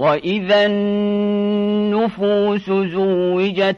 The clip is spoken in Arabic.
وإذا النفوس زوجت